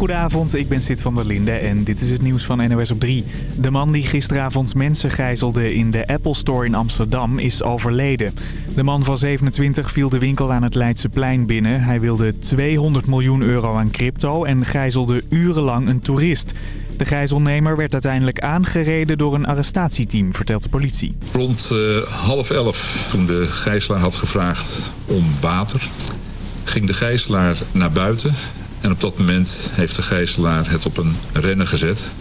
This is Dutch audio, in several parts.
Goedenavond, ik ben Sid van der Linde en dit is het nieuws van NOS op 3. De man die gisteravond mensen gijzelde in de Apple Store in Amsterdam is overleden. De man van 27 viel de winkel aan het Leidseplein binnen. Hij wilde 200 miljoen euro aan crypto en gijzelde urenlang een toerist. De gijzelnemer werd uiteindelijk aangereden door een arrestatieteam, vertelt de politie. Rond eh, half elf, toen de gijzelaar had gevraagd om water, ging de gijzelaar naar buiten en op dat moment heeft de gijzelaar het op een rennen gezet.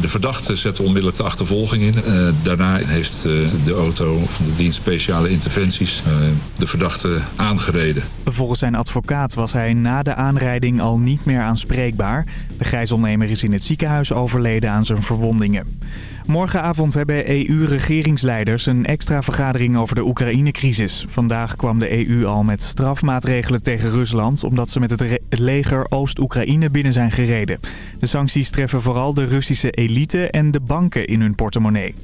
De verdachte zette onmiddellijk de achtervolging in. Eh, daarna heeft eh, de auto, de dienst speciale interventies, eh, de verdachte aangereden. Volgens zijn advocaat was hij na de aanrijding al niet meer aanspreekbaar. De gijzelnemer is in het ziekenhuis overleden aan zijn verwondingen. Morgenavond hebben EU-regeringsleiders een extra vergadering over de Oekraïne-crisis. Vandaag kwam de EU al met strafmaatregelen tegen Rusland... omdat ze met het, het leger Oost-Oekraïne binnen zijn gereden. De sancties treffen vooral de Russische elite en de banken in hun portemonnee.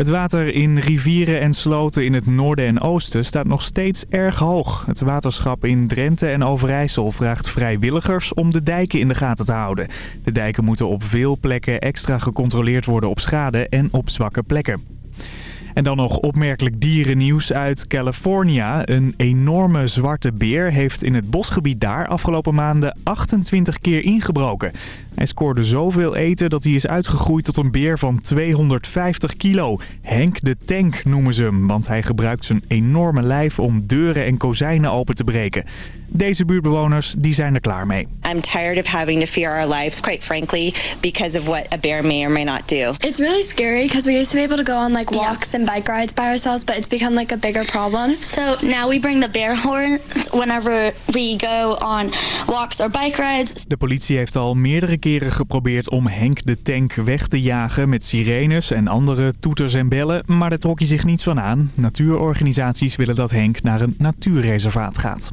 Het water in rivieren en sloten in het noorden en oosten staat nog steeds erg hoog. Het waterschap in Drenthe en Overijssel vraagt vrijwilligers om de dijken in de gaten te houden. De dijken moeten op veel plekken extra gecontroleerd worden op schade en op zwakke plekken. En dan nog opmerkelijk dierennieuws uit California. Een enorme zwarte beer heeft in het bosgebied daar afgelopen maanden 28 keer ingebroken. Hij scoorde zoveel eten dat hij is uitgegroeid tot een beer van 250 kilo. Henk de Tank noemen ze hem, want hij gebruikt zijn enorme lijf om deuren en kozijnen open te breken. Deze buurtbewoners die zijn er klaar mee. I'm tired of having to fear our lives, quite frankly, because of what a bear may or may not do. It's really scary because we used to be able to go on like walks and bike rides by ourselves, but it's become like a bigger problem. So now we bring the bear horns whenever we go on walks or bike rides. De politie heeft al meerdere keren keren geprobeerd om Henk de Tank weg te jagen met sirenes en andere toeters en bellen, maar daar trok hij zich niets van aan. Natuurorganisaties willen dat Henk naar een natuurreservaat gaat.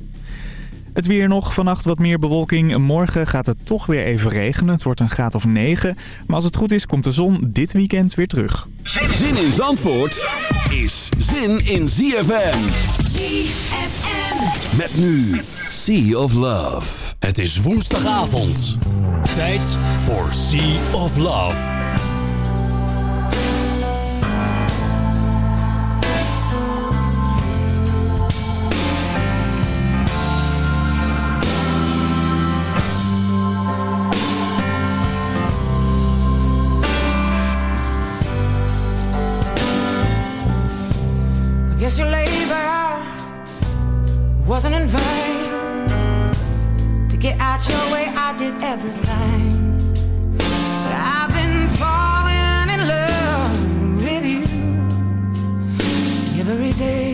Het weer nog, vannacht wat meer bewolking. Morgen gaat het toch weer even regenen. Het wordt een graad of 9. Maar als het goed is, komt de zon dit weekend weer terug. Zin in Zandvoort is zin in ZFM. ZFM. Met nu Sea of Love. Het is woensdagavond. Tijd voor Sea of Love. wasn't invited out your way, I did everything. I've been falling in love with you every day.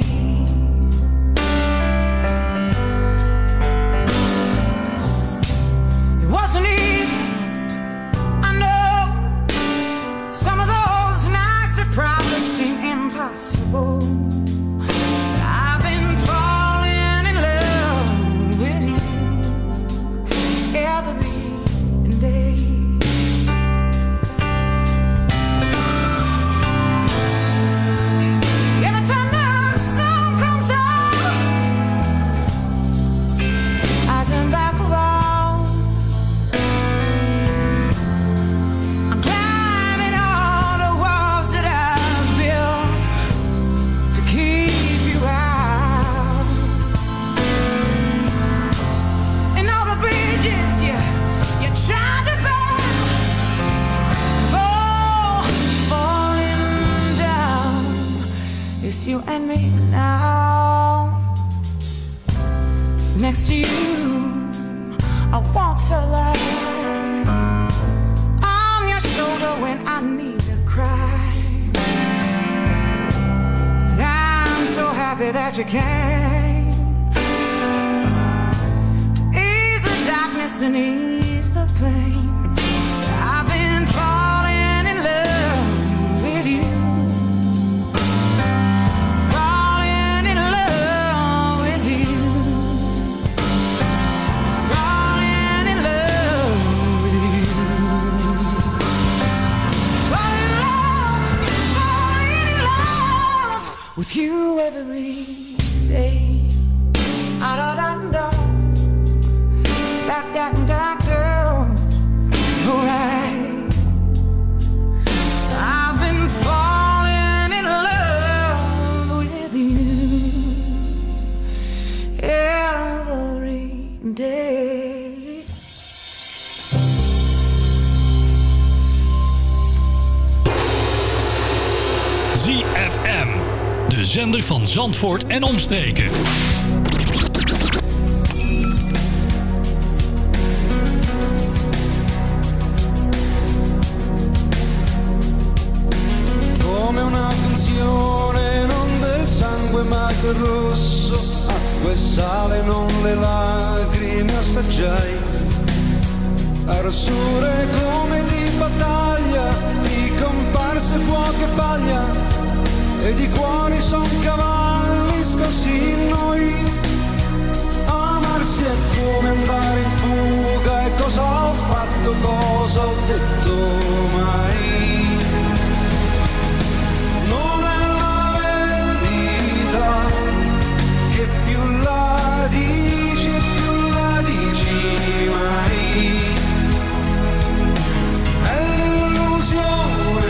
Zandvoort en omstreken. Come una canzone, non del sangue ma del rosso, acqua e sale, non le lacrime assaggiai. Arsure come di battaglia, di comparse fuoco e paglia ed i cuori son cavalli scossi in noi. Amarsi è come andare in fuga e cosa ho fatto, cosa ho detto mai. Non è la verità che più la dici, più la dici mai. È l'illusione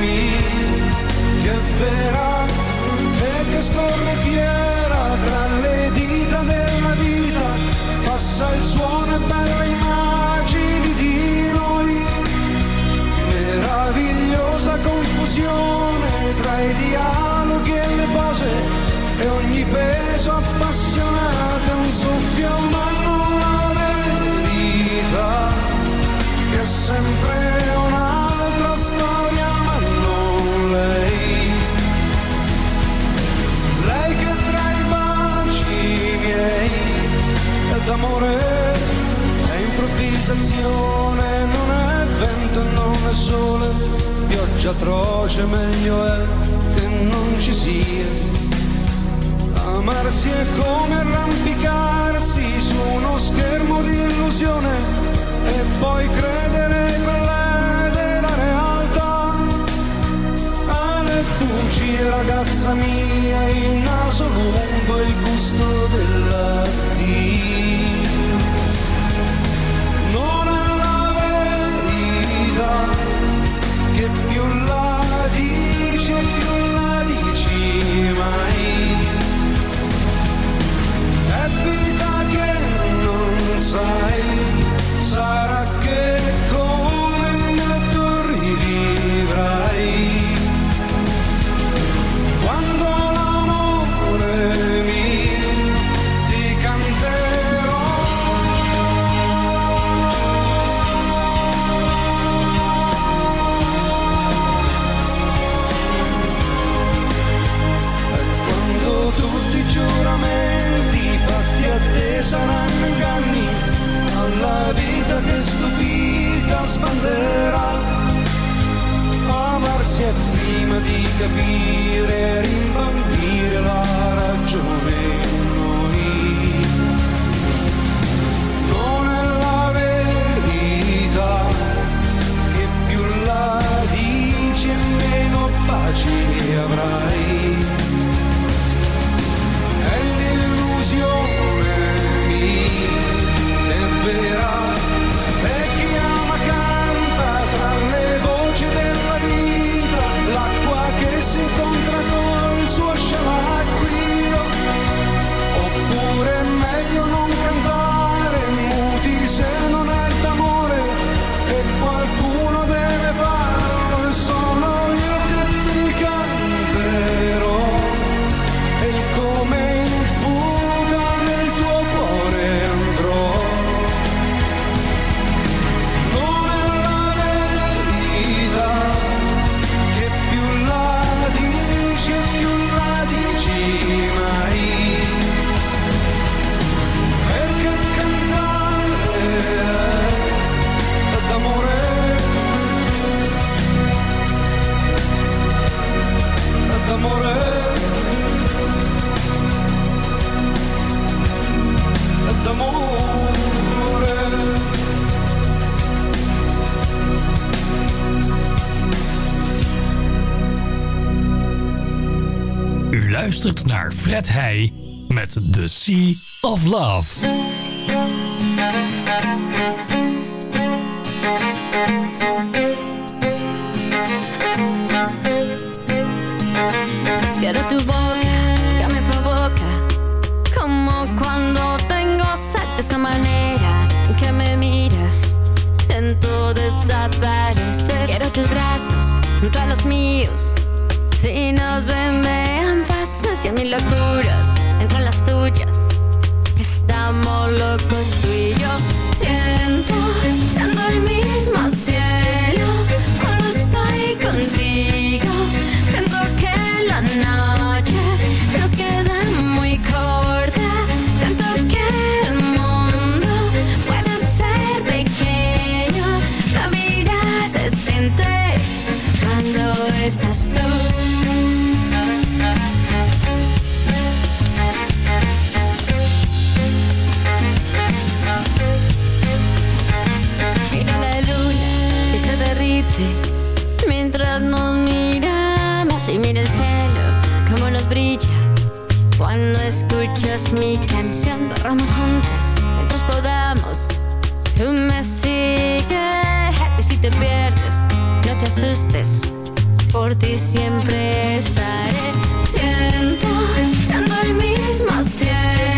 mia che è vera folle fiera tra le dita della vita passa il suono e belle immagini di noi meravigliosa confusione tra i dialoghi e le base e ogni peso appassionato è un soffio mai d'amore è improvvisazione, non è vento, non è sole, pioggia atroce, meglio è che non ci sia. Amarsi è come arrampicarsi su uno schermo di illusione e poi credere quella della realtà. Ale fuggi ragazza mia, il naso lungo, il gusto della Fred Heij met The Sea of Love. Quiero tu boca que me provoca Como cuando tengo sed Esa manera en que me miras Siento desaparecer Quiero tus brazos junto a los míos Si nos ven Mil mis locuras entran las tuyas te pierdes, no te asustes, por ti siempre estaré. Siento, siendo el mismo cielo.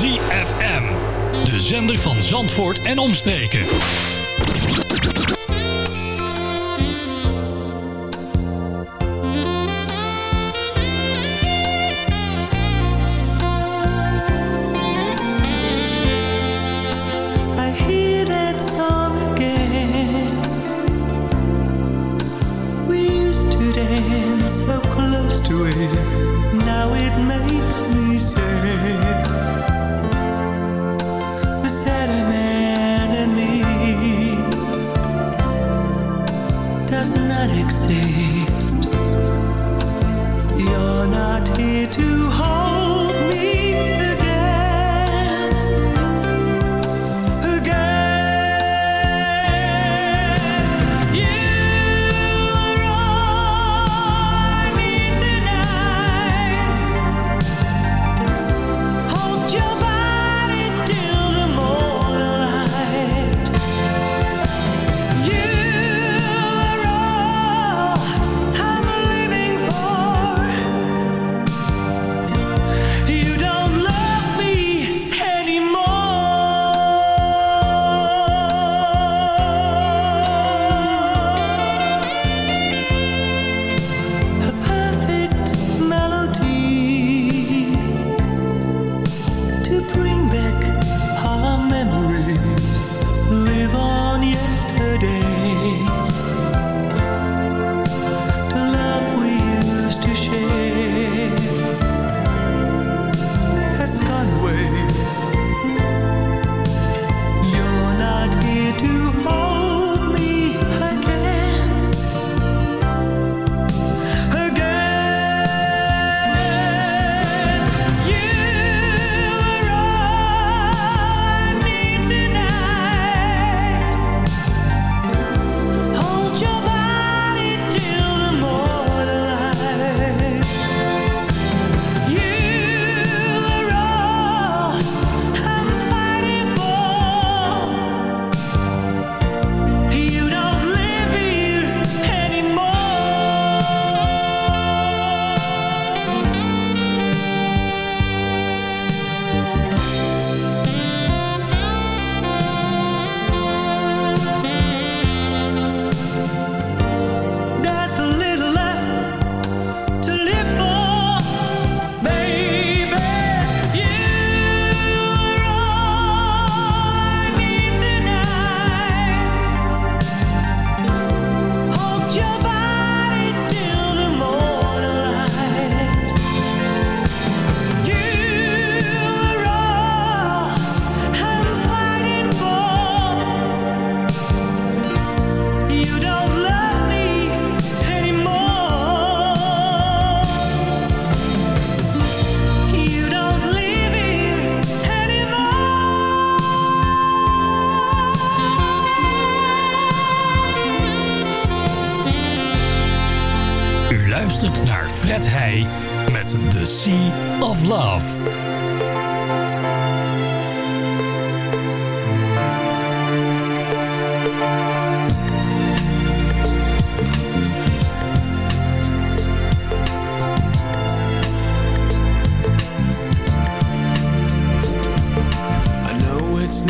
ZFM. De zender van Zandvoort en omstreken.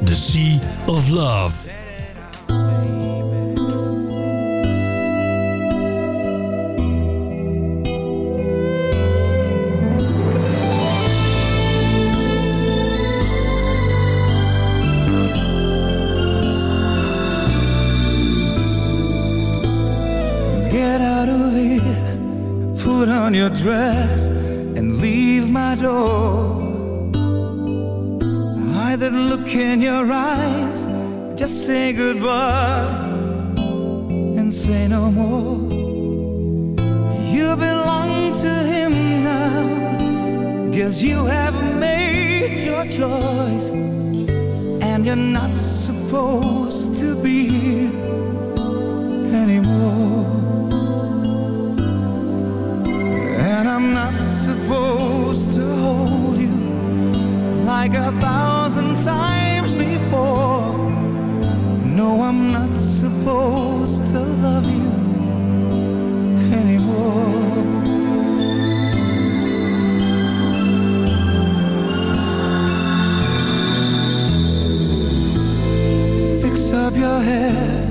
The Sea of Love. Get out of here, put on your dress and leave my door that look in your eyes Just say goodbye And say no more You belong to him now Guess you have made your choice And you're not supposed to be here anymore And I'm not supposed to hold like a thousand times before No, I'm not supposed to love you anymore Fix up your hair,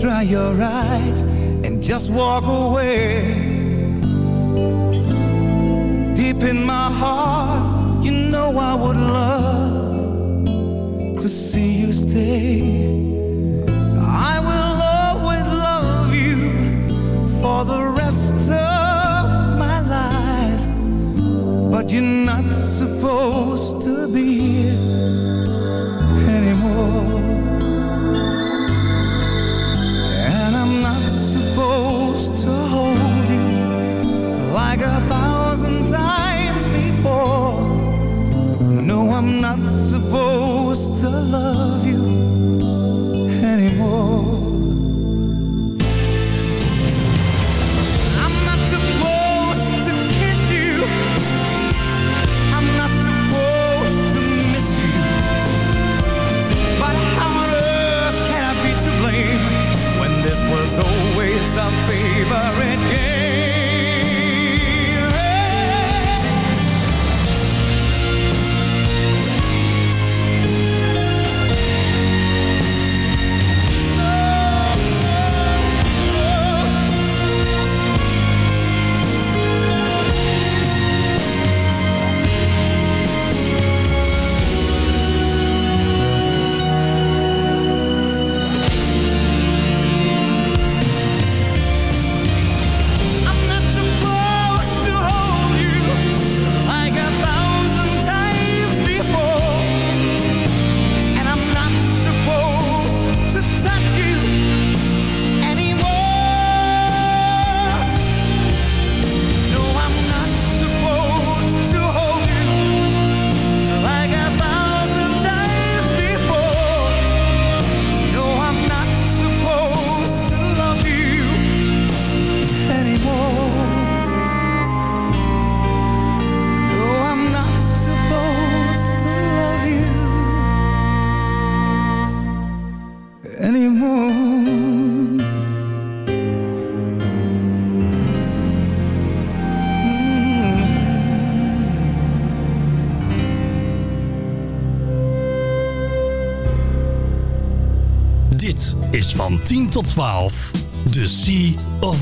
dry your eyes And just walk away Deep in my heart I would love to see you stay. I will always love you for the rest of my life. But you're not supposed to be here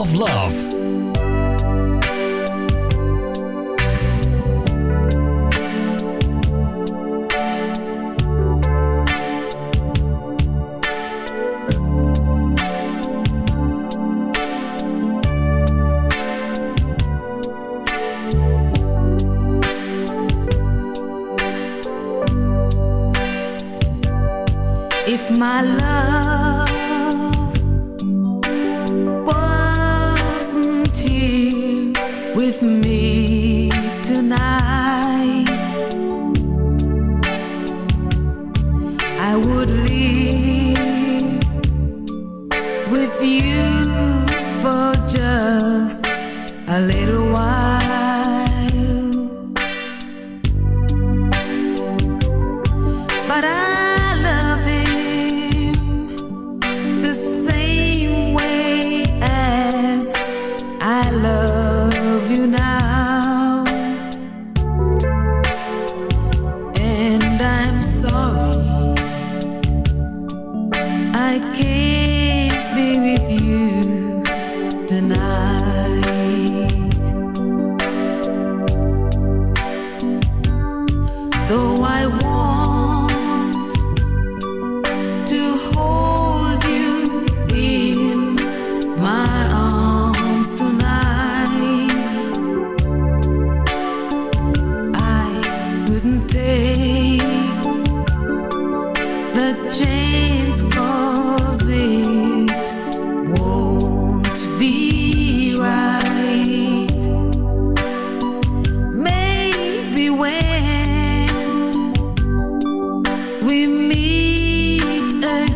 of Love.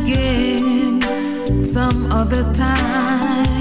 again some other time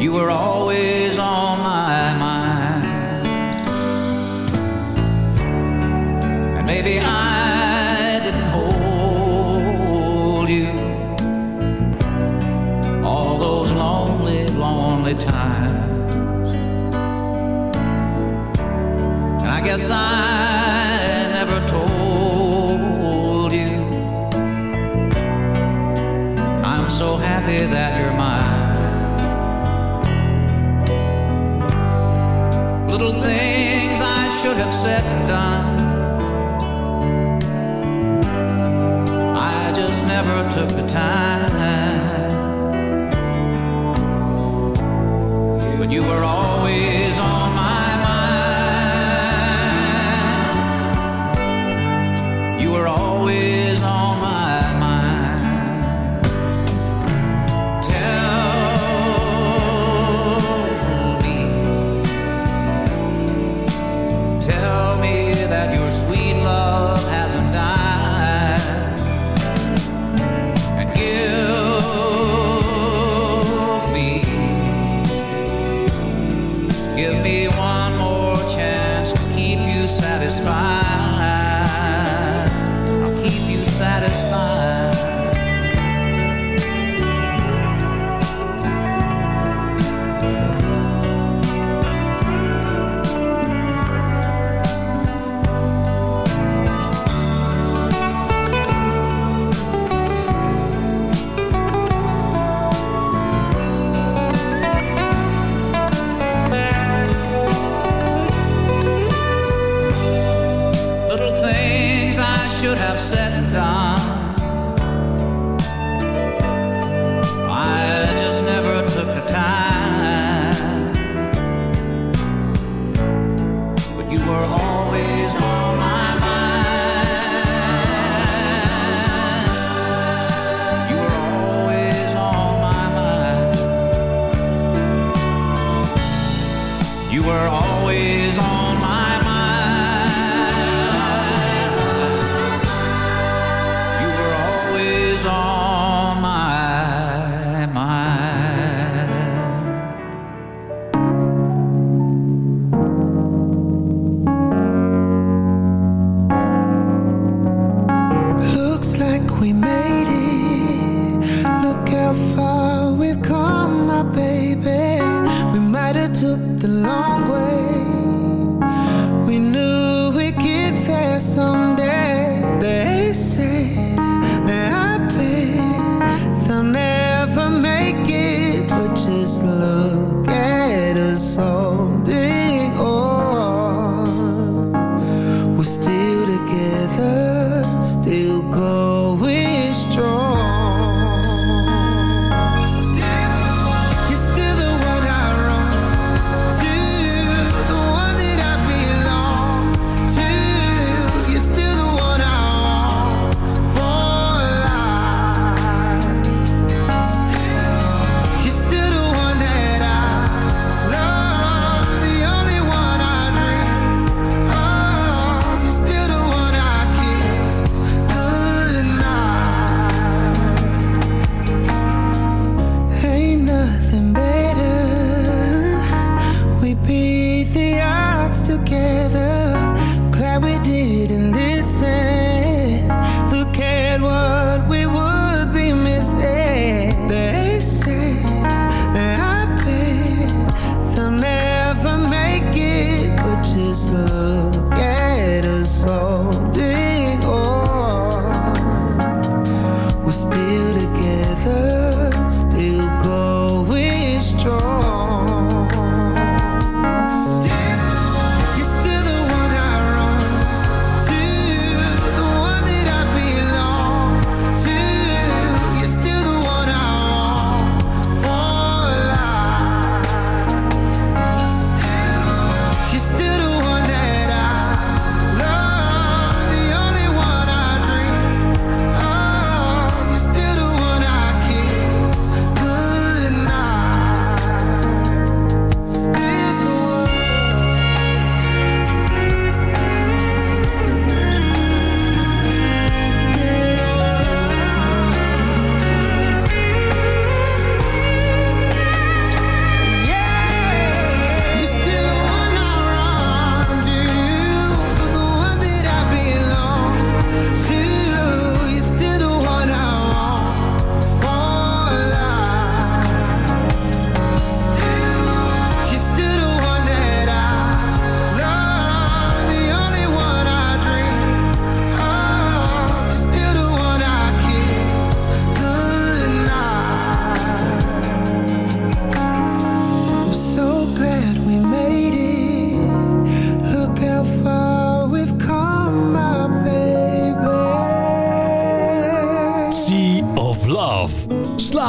You were always on my mind. And maybe I didn't hold you all those lonely, lonely times. And I guess I time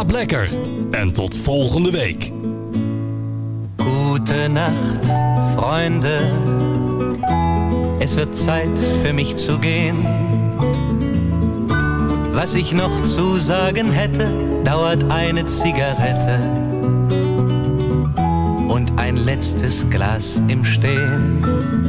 lekker. En tot volgende week. Gute Nacht, Freunde. Es wird Zeit für mich zu gehen. Was ich noch zu sagen hätte, dauert eine Zigarette und ein letztes Glas im Stehen.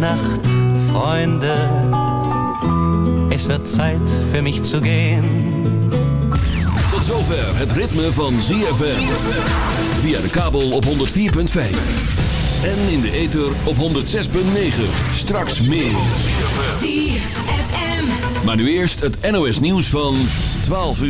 Nacht, Freunde. het wird Zeit für mich te gehen. Tot zover het ritme van ZFM. Via de kabel op 104.5. En in de ether op 106.9. Straks meer. ZFM. Maar nu eerst het NOS nieuws van 12 uur.